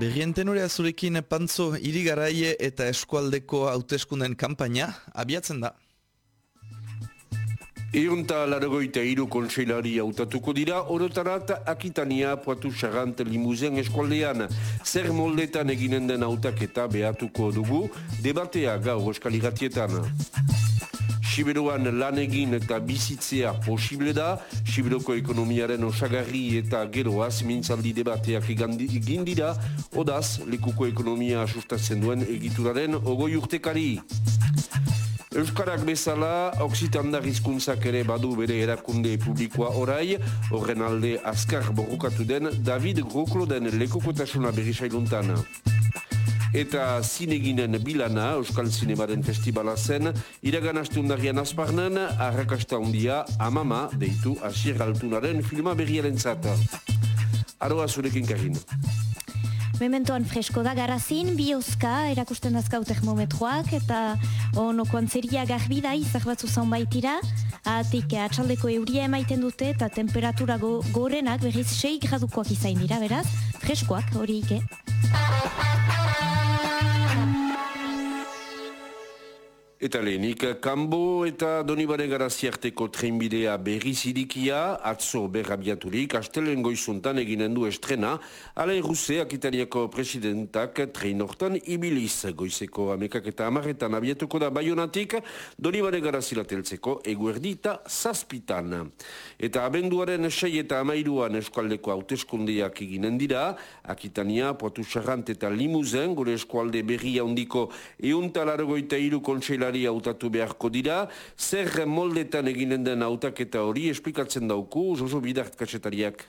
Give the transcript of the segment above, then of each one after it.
Berrienten hori azurekin pantzo irigaraie eta eskualdeko hauteskunden kanpaina abiatzen da. Eunta laragoita iru kontseilari hautatuko dira, orotarat Akitania poatu xarant limuzen eskualdean. Zer moldetan eginen den hautaketa behatuko dugu, debatea gaur eskaligatietan. Siberuan lan egin eta bizitzea posible da, Siberuko ekonomiaren osagarri eta geroaz mintzaldi debateak egin dira, odaz, lekuko ekonomia asustatzen duen egituraren ogoi urtekari. Euskarak bezala, Oksitandar izkuntzak ere badu bere erakunde publikoa orai, horren alde azkar borrukatu den David Groklo den lekukotasuna berrisailuntan eta zineginen bilana Euskal Zinemaren Festivala zen, iragan astundarian azparnen, arrakasta handia amama deitu asir altunaren filma berriaren zata. Aroa zurekin karin. Mementoan fresko da garazin, biozka erakusten dazkau termometroak eta onoko antzeria garbi da izak batzu zaun baitira. Atik atxaldeko euria emaiten dute eta temperatura go gorenak berriz 6 gradukoak izain dira, beraz, freskoak hori ike. Eta lehenik, Kambo eta Donibare Garaziarteko trenbidea berri zirikia, atzo berrabiaturik, astelen goizuntan eginen du estrena, ala erruze, akitaniako presidentak trein hortan ibiliz, goizeko amekak eta amaretan abiatuko da baionatik, Donibare Garazilateltzeko eguerdi eta zazpitan. Eta abenduaren sei eta amairuan eskualdeko hauteskundeak eginen dira, akitania, poatu xarrant eta limuzen, gure eskualde berri handiko euntalargoita iru kontseila lehendakari hautatu beharko dira, zer moldetan eginen den hautaketa hori esplikatzen dauku, Jojo Bidart kasetariak.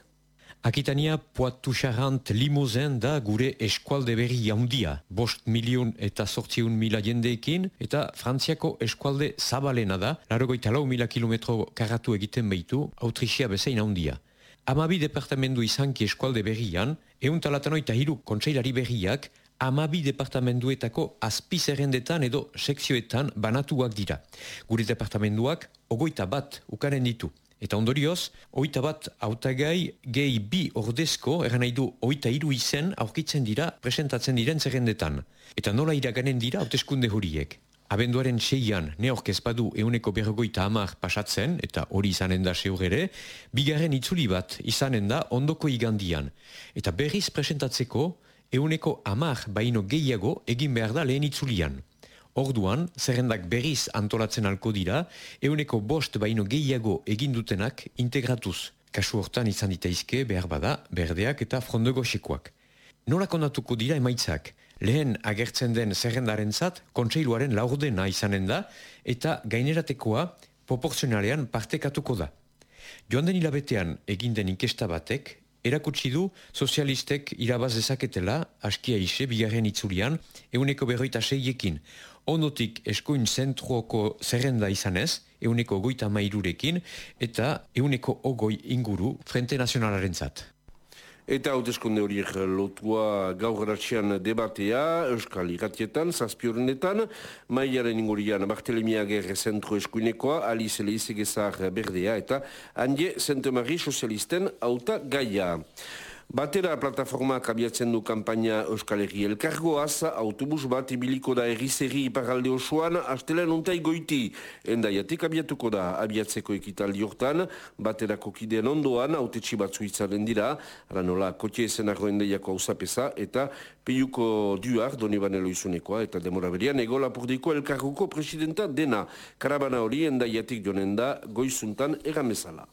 Akitania poatu xarrant limozen da gure eskualde berri jaundia, bost milion eta sortziun mila jendeekin, eta frantziako eskualde zabalena da, larogoita lau mila kilometro karatu egiten behitu, autrixia bezain handia. Amabi departamendu izanki eskualde berrian, egun talatanoita hiru kontseilari berriak, amabi departamenduetako azpizerrendetan edo sekzioetan banatuak dira. Gure departamenduak ogoita bat ukaren ditu. Eta ondorioz, oita bat autagai gehi bi ordezko, eran nahi du oita iru izen aurkitzen dira presentatzen diren zerrendetan. Eta nola iraganen dira hauteskunde horiek. Abenduaren seian neork ezpadu euneko berrogoita amar pasatzen, eta hori izanen da seugere, bigarren itzuli bat izanen da ondoko igandian. Eta berriz presentatzeko, euneko amar baino gehiago egin behar da lehen itzulian. Orduan, zerrendak berriz antolatzen alko dira, euneko bost baino gehiago egin dutenak integratuz. Kasu hortan izan ditaizke behar bada, berdeak eta frondego sekoak. Nola kondatuko dira emaitzak? Lehen agertzen den zerrendaren zat, kontseiluaren laurdena izanen da, eta gaineratekoa proporzionalean partekatuko da. Joan den hilabetean egin inkesta batek, Erakutsi du sozialistek irabaz dezaketela, askia ise, bigarren itzulian, euneko berroita seiekin. Ondotik eskuin zentruoko zerrenda izanez, euneko goita mairurekin, eta euneko ogoi inguru Frente Nazionalaren zat. Eta hauteskunde horiek lotua gaur ratxean debatea, Euskal Iratietan, Zazpiornetan, Maiaren ingurian Bartelemia Gerre Zentro Eskuinekoa, Alice Leizegezar Berdea eta Anje Zentemari Sozialisten auta gaia. Batera plataformak abiatzen du kampaina Euskal Herri Elkargoaz, autobus bat ibiliko da errizeri iparalde osoan, astelen untai goiti. Endaiatik abiatuko da abiatzeko ekitaldi hortan, baterako kideen ondoan, autetxi batzu itzaren dira, ara nola, kotie ezen arro endaiako hausapesa, eta peiuko duar, doni banelo izunekoa, eta demora berian, ego lapurdiko Elkargoko presidenta dena. Karabana hori endaiatik jonen da, goizuntan eramezala.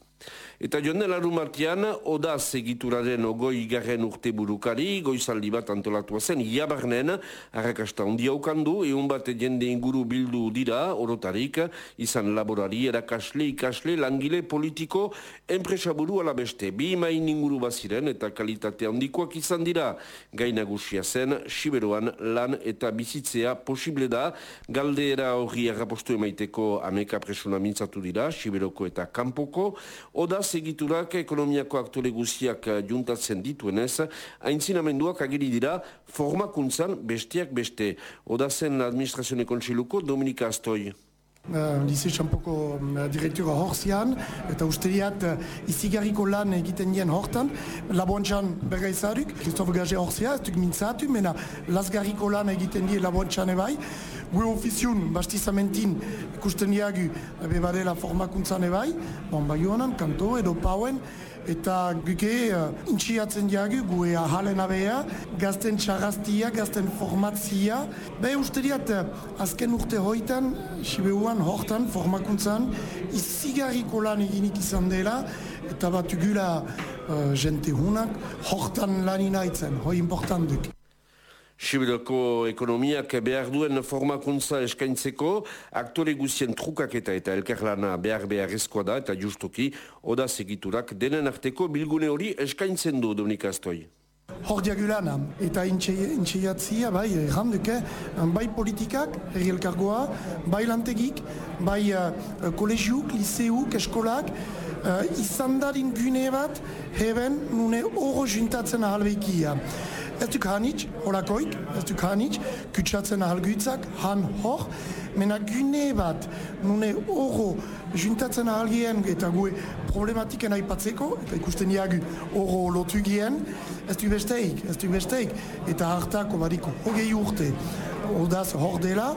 Eta joan dela rumartian, odaz egituraren ogoi garen urte burukari, goizaldi bat antolatua zen, iabarnen, harrakasta ondia ukandu, egun bat jende inguru bildu dira, orotarik, izan laborari, erakasle, ikasle, langile, politiko, enpresa buru alabeste, bi main inguru baziren eta kalitate handikoak izan dira, gainagusia zen, siberoan lan eta bizitzea posible da, galdera hori errapostu emaiteko ameka presuna mintzatu dira, siberoko eta kanpoko, odaz segiturak ekonomiako aktore guziak eh, juntatzen dituenez, haintzinamenduak agiri dira formakuntzan besteak beste. Oda zen administrazioen kontsiluko Dominika Astoi. Uh, Lize Txampoko uh, direktura horzian, eta usteriat uh, izigarriko lan egiten dien hortan, laboantxan berga izaruk, Christophe Gage horzia, ez duk mintzatu, mena lasgarriko lan egiten dien laboantxan ebai, gue ofiziun, bastizamentin, ikusten diagu, ebe badela formakuntzan ebai, bon, bai honan, kanto edo pauen, eta guke uh, intxiatzen diagu, gue ahalen abea, gazten txarraztia, gazten formatzia. Be uste diat, uh, azken urte hoitan, Sibeuan, hortan, formakuntzan, izigarriko lan eginik izan dela, eta bat ugula uh, jente hunak, hortan lanina itzen, hoi importantuk. Sibiroko ekonomiak behar duen formakuntza eskaintzeko, aktore guzien trukaketa eta elkarlana behar behar da eta justoki, oda segiturak denen arteko bilgune hori eskaintzen du Dominik. Hor diagulana eta intxeiatzia, bai, erranduke, bai politikak, herri elkargoa, bai lantegik, bai uh, kolegiuk, liseuk, eskolak, uh, izan darin gune bat, heben nune oro juntatzen ahalbeikia. Ez duk hanitz, horakoik, ez duk hanitz, kutsatzen ahalguitzak, han hor, mena gune bat, nune oro juntatzen ahalgien eta gue problematiken aipatzeko, eta ikusten diagu oro lotu gien, ez du besteik, ez du besteik, eta hartako badiko hogei urte, odaz hor dela,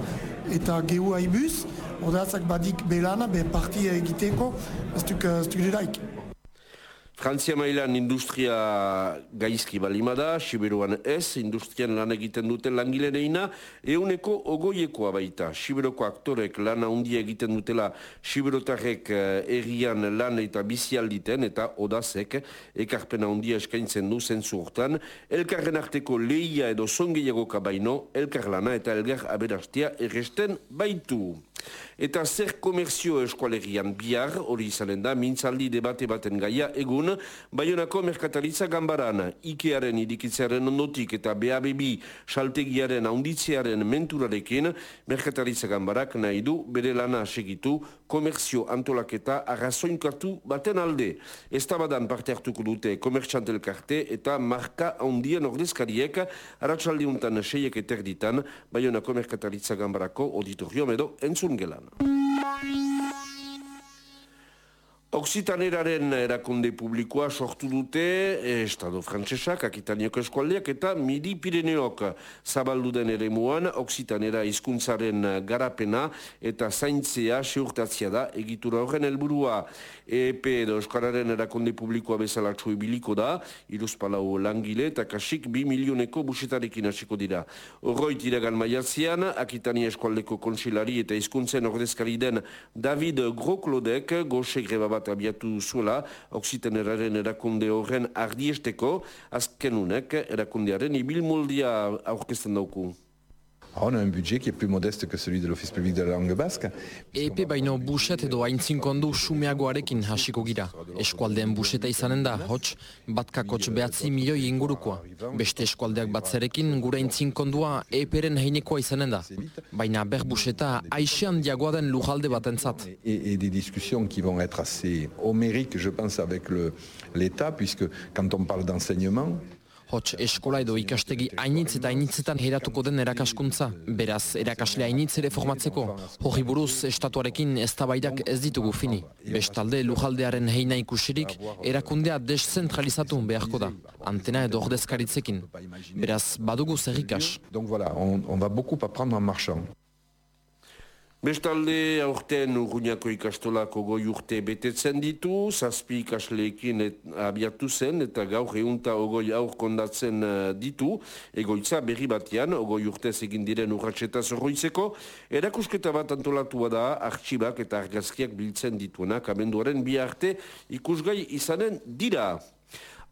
eta gehu haibuz, odazak badik belana, be partia egiteko, ez duk, ez duk Frantzia mailan industria gaizki balimada, Siberuan ez, industrian lan egiten dute langilereina, euneko ogoiekoa baita. Siberoko aktorek lana handia egiten dutela Siberotarrek eh, errian lan eta bizialditen eta odazek ekarpena handia eskaintzen du zentzu hortan, elkarren arteko lehia edo zongeiagoka baino, elkar lana eta elgar aberastia erresten baitu. Eta zer komerzio eskualerian bihar, hori izanen da, mintzaldi debate baten gaia egun, Bayonako merkataritza gambaran, Ikearen idikitzearen ondotik eta BABB saltegiaren haunditzearen menturarekin, merkataritza gambarak nahi du bere lana segitu, komerzio antolaketa arrazoinkatu baten alde. Ez tabadan parte hartuko dute komertxantelkarte eta marka haundien ordezkariek, aratsaldiuntan seiek eterditan, Bayonako merkataritza gambarako auditorium edo entzun gelan. Oksitaneraren erakunde publikoa sortu dute eh, Estado Frantsesak, Akitanioko eskualdeak eta Midi Pireneok zabaldu den ere muan Oksitanera izkuntzaren garapena eta zaintzea seurtatzia da egitura horren helburua EP edo Euskararen erakunde publikoa bezala ibiliko da, iruzpalau langile eta kasik bi milioneko busetarekin hasiko dira. Horroit iragan maiatzean, Akitania eskualdeko konsilari eta izkuntzen ordezkari den David Groklodek goxe greba abiatu zuela Oksiteneraren erakunde horren ardiesteko azkenunek erakundearen ibilmoldia aurkezten dauku. On a un budget qui est plus modeste que celui de l'Office public de la langue basque. Epe baino buset edo haintzinkondu sumeagoarekin hasiko gira. Eskualdeen buseta izanen da, hots, batkakotx behatzi milioi ingurukoa. Beste eskualdeak batzerekin gure haintzinkondua eperen heinekoa izanen da. Baina ber buseta aixean diagoa den lujalde batentzat. Et, et des discussions qui vont être assez homériques, je pense, avec l'État, puisque quand on parle d'enseignement, Hots eskola edo ikastegi hainitz eta hainitzetan heratuko den erakaskuntza. Beraz, erakasle hainitz ere formatzeko. Hori buruz, estatuarekin ez ez ditugu fini. Bestalde, lujaldearen heina ikusirik, erakundea deszentralizatu beharko da. Antena edo ordezkaritzekin. Beraz, badugu zerrikas. Donc voilà, on, on va beaucoup apprendre en marchant. Bestalde, aurten urruñako ikastolako goi urte betetzen ditu, zazpi ikasleekin abiatu zen eta gaur eunta ogoi aur kondatzen eh, ditu, egoitza berri batean, ogoi urtez egin diren urratxeta zorroitzeko, erakusketa bat antolatua da, artxibak eta argazkiak biltzen dituenak, abenduaren bi arte ikusgai izanen dira.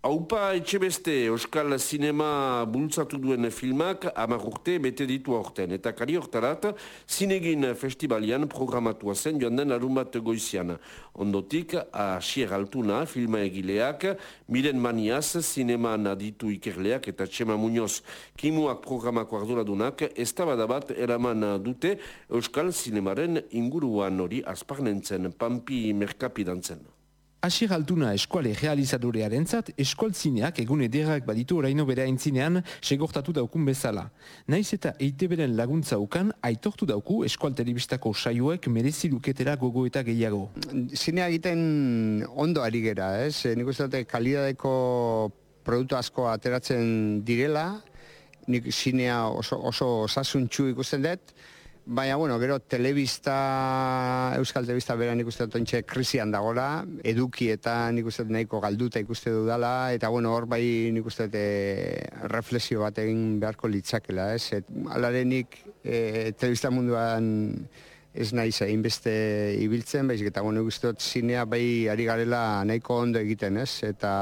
Haupa etxe beste Euskal Sinema bultzatu duen filmak amarrurte bete ditu aurten. Eta kari hortarat, zinegin festivalian programatua zen joan den larun bat goizian. Ondotik, asier altuna filma egileak, miren maniaz, zineman ditu ikerleak eta txema muñoz kimuak programako arduradunak, ez bat eraman dute Euskal Sinemaren inguruan hori azparnentzen, pampi merkapidantzen. Asir altuna eskuale realizadorearen zat, eskualtzineak egun ederrak baditu oraino bere aintzinean segortatu daukun bezala. Naiz eta eiteberen laguntza ukan, aitortu dauku eskual telebistako saioek merezi luketera gogo eta gehiago. Zinea egiten ondo ari gera, ez? Nik uste dute kalidadeko produktu asko ateratzen direla, nik zinea oso, oso osasuntxu ikusten dut, Baina, bueno, gero, telebista, euskal telebista bera nik uste dut krisian dagola, eduki eta nik uste dut nahiko galduta ikuste dudala, eta bueno, hor bai nik uste dut e, reflexio bat egin beharko litzakela, ez? Et, alare nik e, telebista munduan ez nahi zain beste ibiltzen, baizik eta bueno, uste dut zinea bai ari garela nahiko ondo egiten, ez? Eta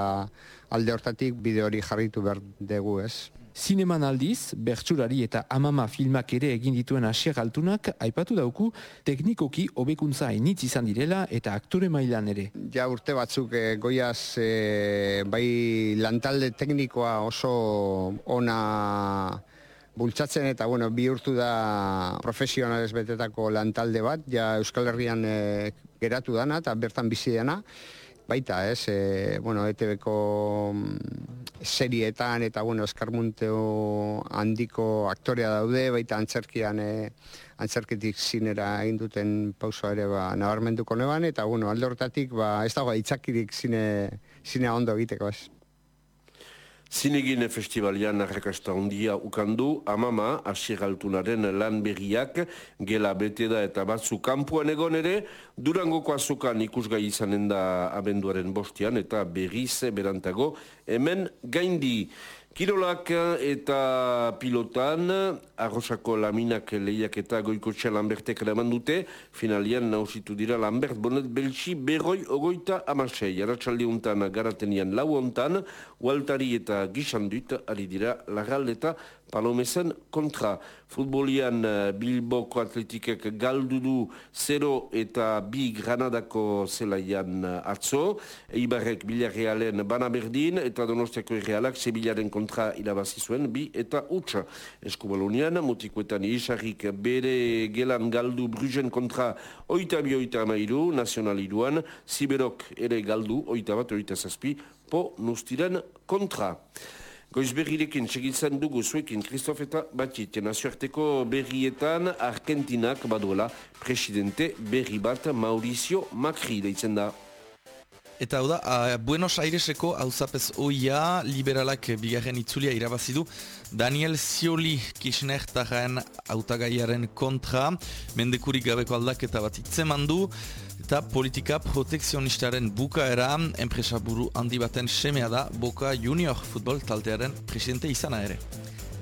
alde hortatik bide hori jarritu behar dugu, ez? Zineman aldiz, bertsurari eta amama filmak ere egin dituen asier altunak, aipatu dauku, teknikoki hobekuntza initz izan direla eta aktore mailan ere. Ja urte batzuk e, goiaz e, bai lantalde teknikoa oso ona bultzatzen eta bueno, bihurtu da profesionales betetako lantalde bat, ja Euskal Herrian e, geratu dana eta bertan bizi dena baita, ez, e, bueno, ETV-ko mm, serietan eta, bueno, eskarmunteo handiko aktorea daude, baita antzerkian, e, antzerketik zinera egin duten pausoa ere, ba, nabarmenduko neban, eta, bueno, alde horretatik, ba, ez dago, itzakirik zine, zine ondo egiteko, ez. Zinegine festivalian arrakasta ondia ukandu, amama, asiraltunaren lan berriak, gela bete da eta batzu kampuan egon ere, durangoko azokan ikusgai izanen da abenduaren bostian eta berriz berantago, hemen gaindi. Kirolak eta pilotan, arrosako laminak lehiak eta goiko txan Lambertek eraman dute, finalian nausitu dira Lambert Bonet Belxi berroi ogoita amasei. Aratxalde untan garatenian lau ontan, Waltari eta Gixandut, ari dira Larral eta Palomezen kontra. Futbolian eh, Bilboko atletikek galdu du 0 eta bi Granadako zelaian eh, atzo. Eibarrek Bilarrealen bana berdin eta Donostiako Errealak Sebilaren kontra irabazi zuen bi eta utx. Eskubalonian, mutikoetan isarrik bere gelan galdu Brugen kontra oita bi oita amairu, nazionaliduan, Siberok ere galdu oita bat oita zazpi, po nustiren kontra. Goiz berrirekin segitzen dugu zuekin Kristof eta Batit, nazioarteko berrietan Argentinak baduela presidente berri bat Mauricio Macri deitzen da. Eta hau da, Buenos Aireseko hauzapez oia liberalak bigarren itzulia irabazidu Daniel Scioli Kirchner taren autagaiaren kontra. Mendekurik gabeko aldaketa bat itzeman du eta politika protekzionistaren bukaera enpresaburu handi baten semea da Boca Junior futbol taltearen presidente izana ere.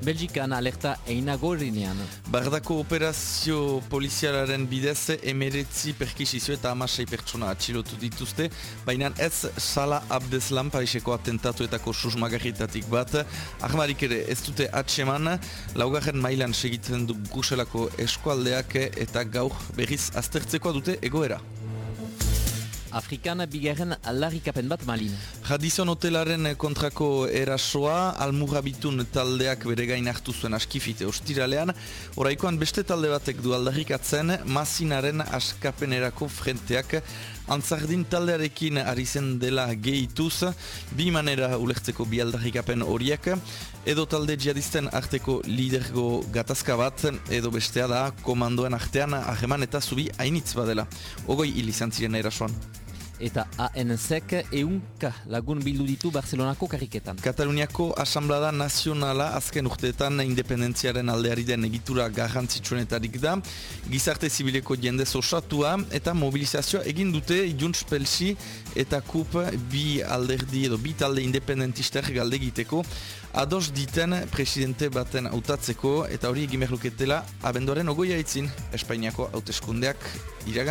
Belgikan alerta eina gorrinean. Bardako operazio polizialaren bidez emeretzi perkisizu eta amasei pertsona atxilotu dituzte, baina ez Sala Abdeslam Pariseko atentatuetako susmagarritatik bat. Ahmarik ere ez dute atseman, laugarren mailan segiten du Bruselako eskualdeak eta gaur berriz aztertzekoa dute egoera. Afrikan bigarren aldarrikapen bat malin. Radizon hotelaren kontrako erasoa, almurabitun taldeak bere gain hartu zuen askifite ostiralean, oraikoan beste talde batek du aldarrikatzen, masinaren askapenerako frenteak antzardin taldearekin ari zen dela gehituz, bi manera ulertzeko bi aldarrikapen horiek, edo talde jihadisten arteko lidergo gatazka bat, edo bestea da komandoen artean aheman eta zubi hainitz badela. Ogoi hil izan ziren erasoan eta ANZek eunka lagun bildu ditu Barcelonako karriketan. Kataluniako Asamblada Nazionala azken urteetan independentziaren aldeari den egitura garrantzitsuenetarik da, gizarte zibileko jende osatua eta mobilizazioa egin dute Junts Pelsi eta KUP bi alderdi edo bi talde independentister galde egiteko ados diten presidente baten hautatzeko eta hori egin behluketela abenduaren ogoia itzin Espainiako hauteskundeak iragan